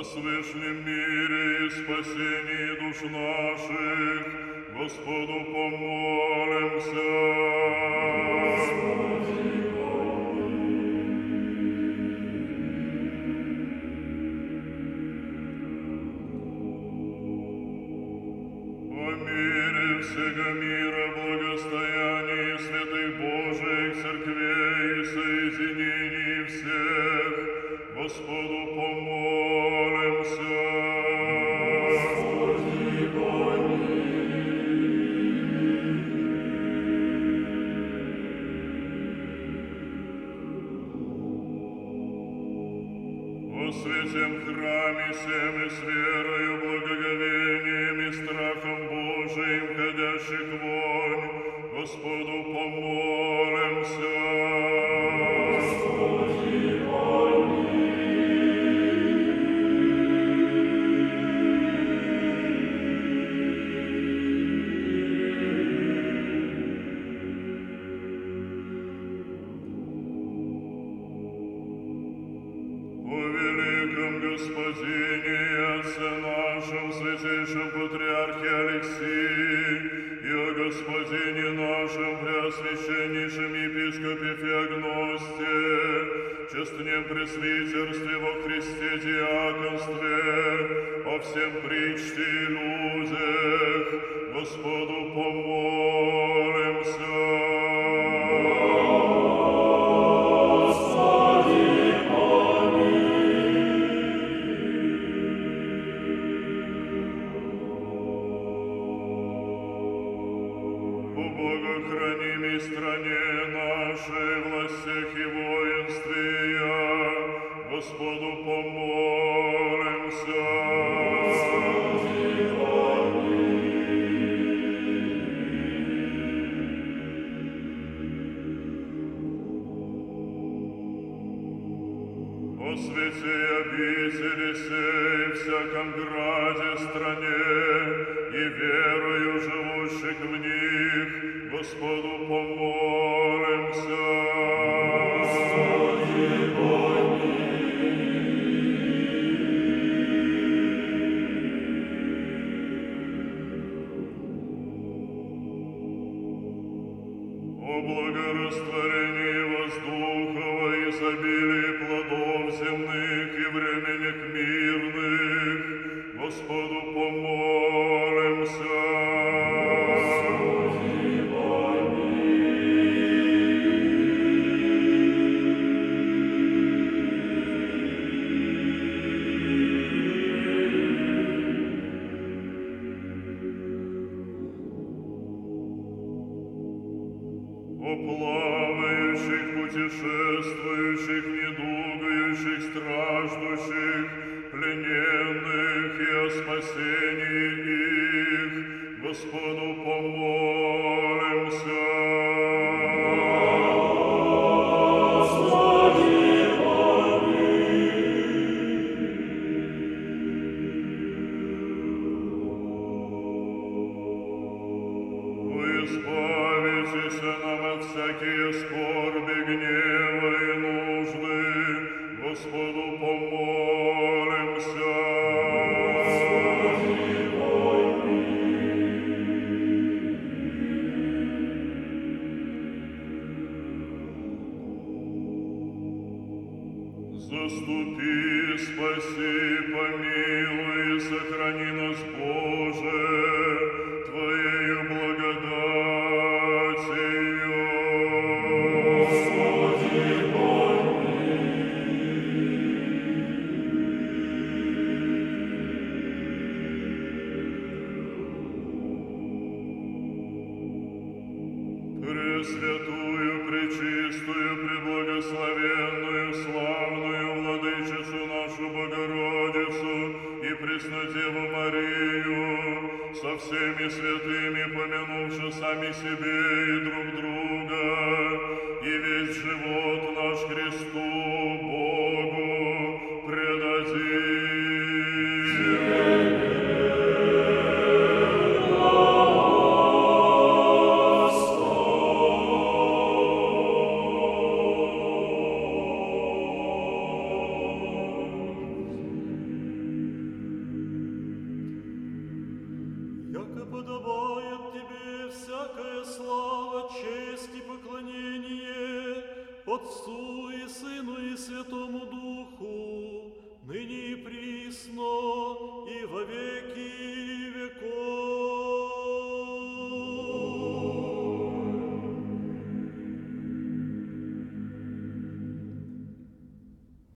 о свышнем мире и спасении душ наших, Господу помолимся. О мире всего мира, благостоянии святых Божиих церквей и соединении О святем храме всем и с верою, Господине Отце нашем, святейшем Патриархе Алексии, и о Господине нашем, Преосвященнейшем Епископе Феогносте, честнем пресвитерстве во Христе диаконстве, о всем причте и людях, Господу помолимся. Стране нашей, властях и воинстве Господу помолимся. О святе обители сей, всяком граде, стране и верою живущих в них, Господу помолимся. О благорастворении воздуха и изобилии плодов земных и временях мирных, О плавающих, путешествующих, недугающих, страждущих, плененных и о спасении их, Господу Заступи, спаси, помилуй, и сохрани нас, Боже, Твоею Пресвятую, пречистую, преблагословенную, Преснодеву Марию, со всеми святыми, помянувши сами себе и друг друга, и весь живот наш Христу, Богу, Отцу